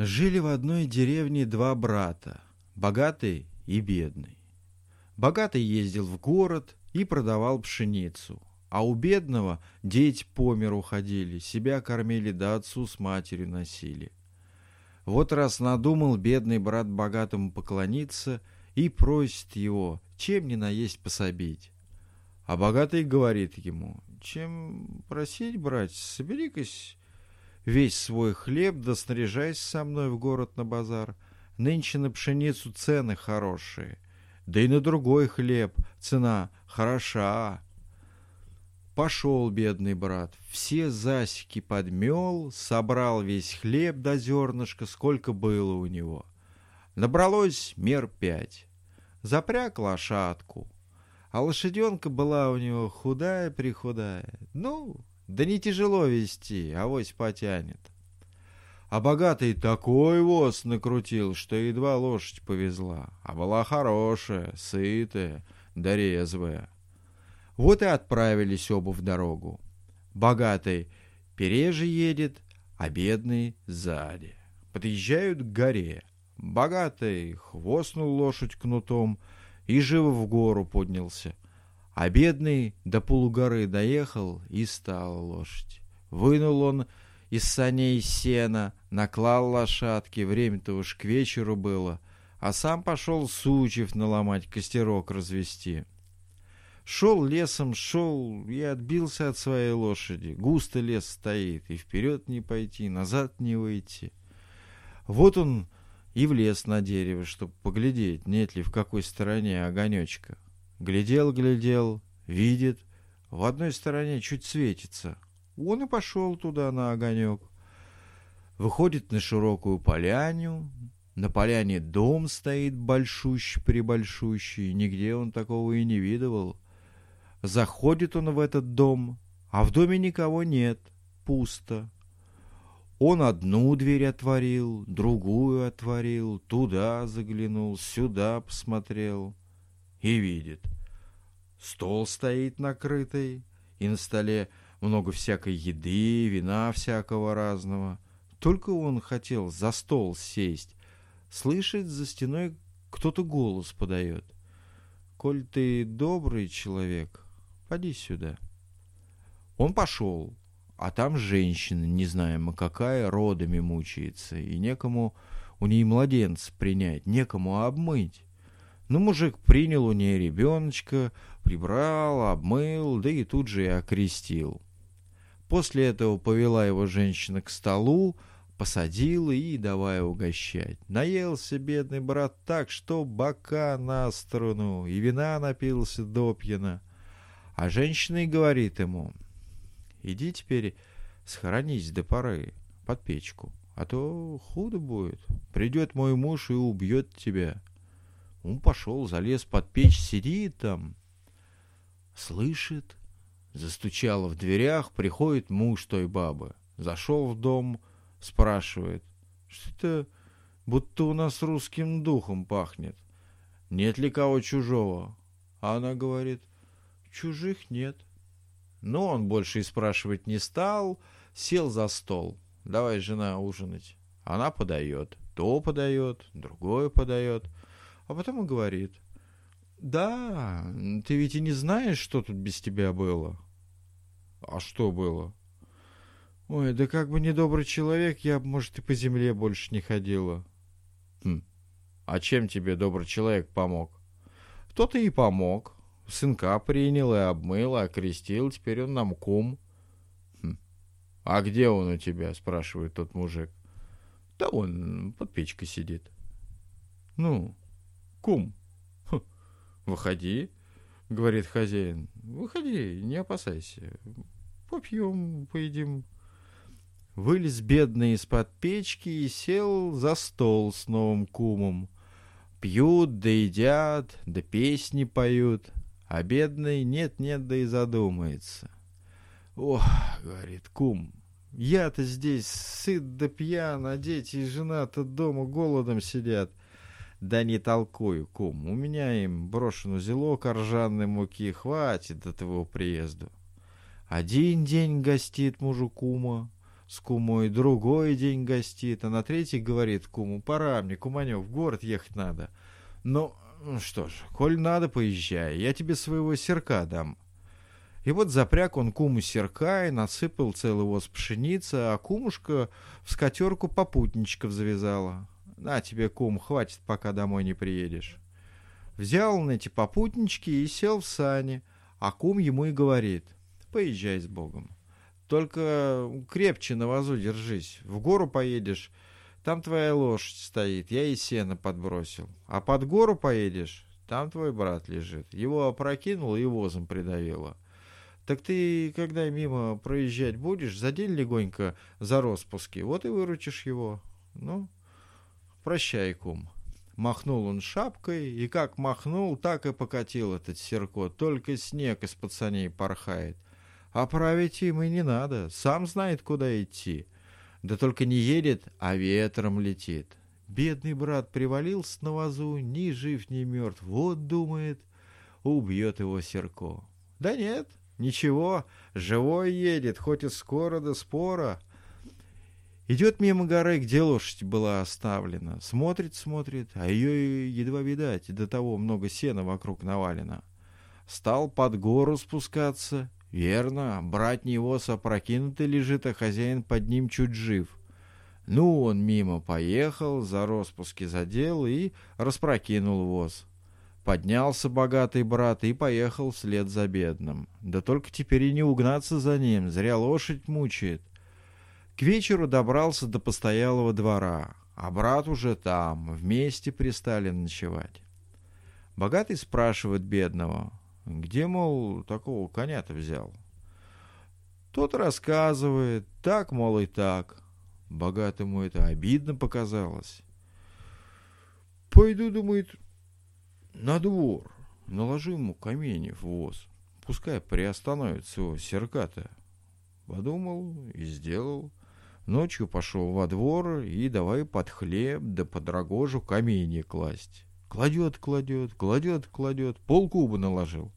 Жили в одной деревне два брата, богатый и бедный. Богатый ездил в город и продавал пшеницу, а у бедного дети по миру ходили, себя кормили да отцу с матерью носили. Вот раз надумал бедный брат богатому поклониться и просит его, чем не наесть пособить. А богатый говорит ему, чем просить, брать, собери-кась весь свой хлеб, да снаряжайся со мной в город на базар. Нынче на пшеницу цены хорошие, да и на другой хлеб цена хороша. Пошел бедный брат, все засеки подмел, собрал весь хлеб до зернышка, сколько было у него. Набралось мер пять. Запряг лошадку, а лошаденка была у него худая-прихудая. Ну, да не тяжело вести, авось потянет. А богатый такой воз накрутил, что едва лошадь повезла, а была хорошая, сытая, да резвая. Вот и отправились оба в дорогу. Богатый переже едет, а бедный сзади. Подъезжают к горе. Богатый хвостнул лошадь кнутом и живо в гору поднялся. А бедный до полугоры доехал и стал лошадь. Вынул он из саней сена, наклал лошадки, время-то уж к вечеру было, а сам пошел сучев наломать, костерок развести. Шел лесом, шел и отбился от своей лошади. Густо лес стоит, и вперед не пойти, назад не выйти. Вот он и влез на дерево, чтобы поглядеть, нет ли в какой стороне огонечка. Глядел, глядел, видит, в одной стороне чуть светится. Он и пошел туда на огонек. Выходит на широкую поляню, на поляне дом стоит большущий-пребольшущий, нигде он такого и не видывал. Заходит он в этот дом, а в доме никого нет, пусто. Он одну дверь отворил, другую отворил, туда заглянул, сюда посмотрел и видит. Стол стоит накрытый, и на столе много всякой еды, вина всякого разного. Только он хотел за стол сесть, слышит за стеной кто-то голос подает. «Коль ты добрый человек, поди сюда». Он пошел, а там женщина, не знаемо какая, родами мучается, и некому у ней младенца принять, некому обмыть. Ну, мужик принял у нее ребеночка, прибрал, обмыл, да и тут же и окрестил. После этого повела его женщина к столу, посадила и давая угощать. Наелся бедный брат так, что бока на струну, и вина напился допьяно. А женщина и говорит ему, иди теперь схоронись до поры под печку, а то худо будет. Придет мой муж и убьет тебя. Он пошел, залез под печь, сидит там, слышит, застучало в дверях, приходит муж той бабы. Зашел в дом, спрашивает, что-то будто у нас русским духом пахнет. Нет ли кого чужого? А она говорит, чужих нет. Но он больше и спрашивать не стал, сел за стол. Давай, жена, ужинать. Она подает. То подает, другое подает. А потом он говорит, да, ты ведь и не знаешь, что тут без тебя было. А что было? Ой, да как бы недобрый человек, я может, и по земле больше не ходила. Хм. А чем тебе добрый человек помог? Кто-то и помог. Сынка принял и обмыл, окрестил, теперь он нам кум. Хм. А где он у тебя? спрашивает тот мужик. Да он под печкой сидит. Ну, кум. Выходи, говорит хозяин. Выходи, не опасайся. Попьем, поедим. Вылез бедный из-под печки и сел за стол с новым кумом. Пьют, да едят, да песни поют, а бедный нет-нет, да и задумается. «Ох, — говорит кум, — я-то здесь сыт да пьян, а дети и жена-то дома голодом сидят. Да не толкую, кум, у меня им брошен зелок ржаной муки, хватит до твоего приезду. Один день гостит мужу кума, с кумой другой день гостит, а на третий говорит куму, пора мне, куманев, в город ехать надо. Ну, что ж, коль надо, поезжай, я тебе своего серка дам. И вот запряг он куму серка и насыпал целый воз пшеницы, а кумушка в скатерку попутничков завязала. На тебе, кум, хватит, пока домой не приедешь. Взял он эти попутнички и сел в сани, а кум ему и говорит, поезжай с Богом. Только крепче на вазу держись. В гору поедешь, там твоя лошадь стоит, я и сено подбросил. А под гору поедешь, там твой брат лежит. Его опрокинул и возом придавило. Так ты, когда мимо проезжать будешь, задень легонько за распуски, вот и выручишь его. Ну, прощай, кум. Махнул он шапкой, и как махнул, так и покатил этот серко. Только снег из пацаней порхает. А им и не надо, сам знает, куда идти. Да только не едет, а ветром летит. Бедный брат привалился на вазу, ни жив, ни мертв. Вот, думает, убьет его Серко. Да нет, ничего, живой едет, хоть и скоро до спора. Идет мимо горы, где лошадь была оставлена. Смотрит, смотрит, а ее едва видать, до того много сена вокруг навалено. Стал под гору спускаться, Верно, брат воз опрокинутый лежит, а хозяин под ним чуть жив. Ну, он мимо поехал, за распуски задел и распрокинул воз. Поднялся богатый брат и поехал вслед за бедным. Да только теперь и не угнаться за ним, зря лошадь мучает. К вечеру добрался до постоялого двора, а брат уже там, вместе пристали ночевать. Богатый спрашивает бедного, где, мол, такого коня-то взял? Тот рассказывает, так, мол, и так. Богатому это обидно показалось. Пойду, думает, на двор, наложу ему камень в воз. Пускай приостановится его серката. Подумал и сделал. Ночью пошел во двор и давай под хлеб да под рогожу каменья класть. Кладет, кладет, кладет, кладет, полкуба наложил.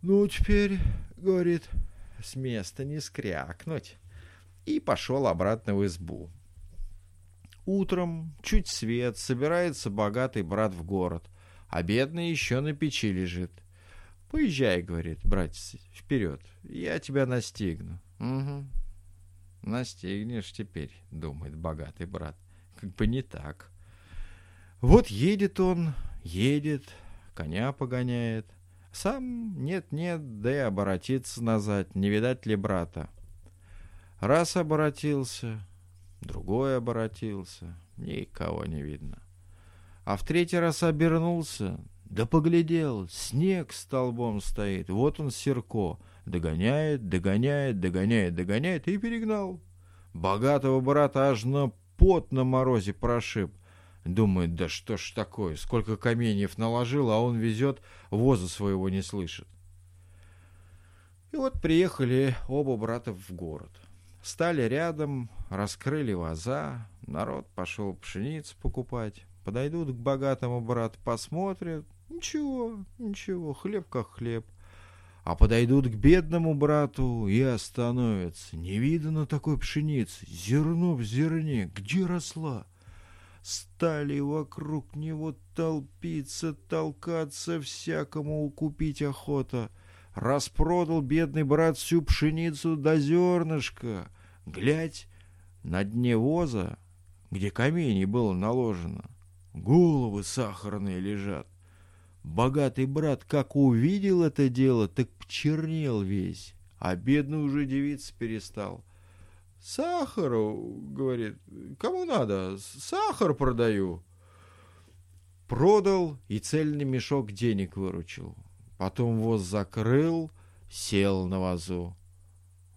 «Ну, теперь, — говорит, — с места не скрякнуть». И пошел обратно в избу. Утром, чуть свет, собирается богатый брат в город, а бедный еще на печи лежит. «Поезжай, — говорит, — братец, вперед, я тебя настигну». «Угу, настигнешь теперь, — думает богатый брат, — как бы не так». Вот едет он, едет, коня погоняет, сам нет-нет, да и оборотиться назад, не видать ли брата. Раз оборотился, другой оборотился, никого не видно. А в третий раз обернулся, да поглядел, снег столбом стоит, вот он Серко, догоняет, догоняет, догоняет, догоняет и перегнал. Богатого брата аж на пот на морозе прошиб — Думает, да что ж такое, сколько каменьев наложил, а он везет, воза своего не слышит. И вот приехали оба брата в город. Стали рядом, раскрыли ваза, народ пошел пшеницу покупать. Подойдут к богатому брату, посмотрят. Ничего, ничего, хлеб как хлеб. А подойдут к бедному брату и остановятся. Не видно такой пшеницы, зерно в зерне, где росла? стали вокруг него толпиться, толкаться, всякому купить охота. Распродал бедный брат всю пшеницу до зернышка. Глядь, на дне воза, где камень было наложено, головы сахарные лежат. Богатый брат, как увидел это дело, так почернел весь, а бедный уже девица перестал — Сахару, говорит, кому надо, сахар продаю. Продал и цельный мешок денег выручил. Потом воз закрыл, сел на вазу.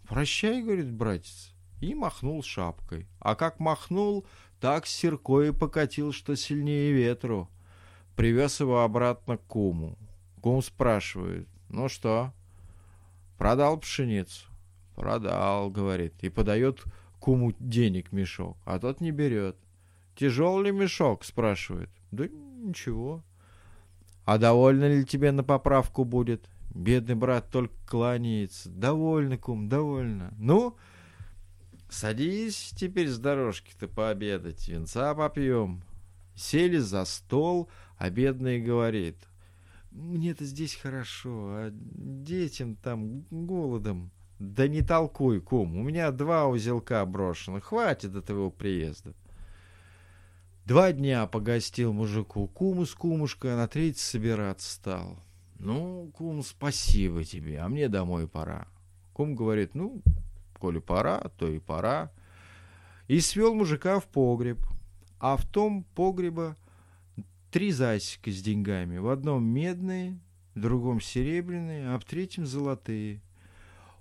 Прощай, говорит, братец, и махнул шапкой. А как махнул, так Серко и покатил, что сильнее ветру. Привез его обратно к куму. Кум спрашивает, ну что, продал пшеницу? Продал, говорит, и подает куму денег мешок, а тот не берет. Тяжел ли мешок, спрашивает. Да ничего. А довольно ли тебе на поправку будет? Бедный брат только кланяется. Довольно, кум, довольно. Ну, Садись теперь с дорожки-то пообедать, венца попьем. Сели за стол, а бедный говорит. Мне-то здесь хорошо, а детям там голодом. Да не толкуй, кум, у меня два узелка брошено, хватит до твоего приезда. Два дня погостил мужику куму с кумушкой, а на третий собираться стал. Ну, кум, спасибо тебе, а мне домой пора. Кум говорит, ну, коли пора, то и пора. И свел мужика в погреб. А в том погреба три засека с деньгами. В одном медные, в другом серебряные, а в третьем золотые.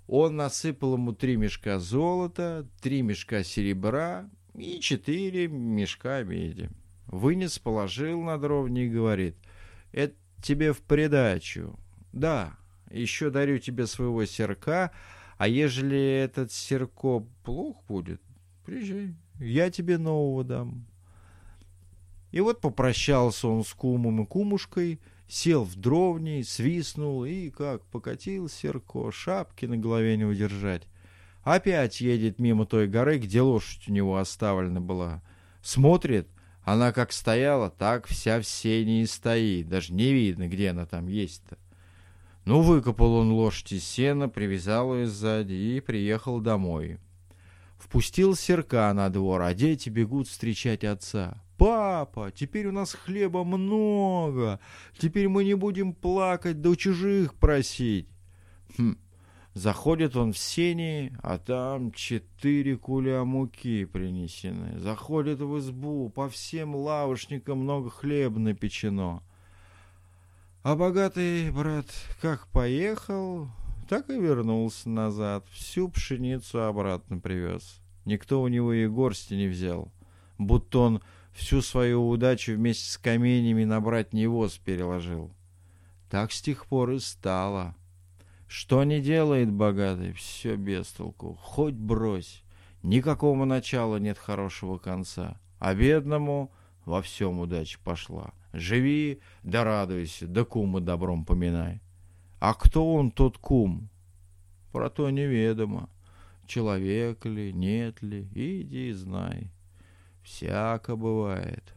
Он насыпал ему три мешка золота, три мешка серебра и четыре мешка меди. Вынес, положил на дровни и говорит, «Это тебе в придачу. Да, еще дарю тебе своего серка, а ежели этот серко плох будет, приезжай, я тебе нового дам. И вот попрощался он с кумом и кумушкой, сел в дровни, свистнул и, как покатил серко, шапки на голове не удержать. Опять едет мимо той горы, где лошадь у него оставлена была. Смотрит, она как стояла, так вся в сене и стоит. Даже не видно, где она там есть-то. Ну, выкопал он лошадь из сена, привязал ее сзади и приехал домой. Впустил серка на двор, а дети бегут встречать отца. «Папа, теперь у нас хлеба много, теперь мы не будем плакать, да у чужих просить». Хм, Заходит он в сени, а там четыре куля муки принесены. Заходит в избу, по всем лавочникам много хлеба напечено. А богатый брат как поехал, так и вернулся назад. Всю пшеницу обратно привез. Никто у него и горсти не взял. Будто он всю свою удачу вместе с каменями на братний воз переложил. Так с тех пор и стало. Что не делает богатый, все без толку. Хоть брось. Никакого начала нет хорошего конца. А бедному во всем удача пошла. Живи, да радуйся, да кума добром поминай. А кто он, тот кум? Про то неведомо. Человек ли, нет ли, иди знай. Всяко бывает.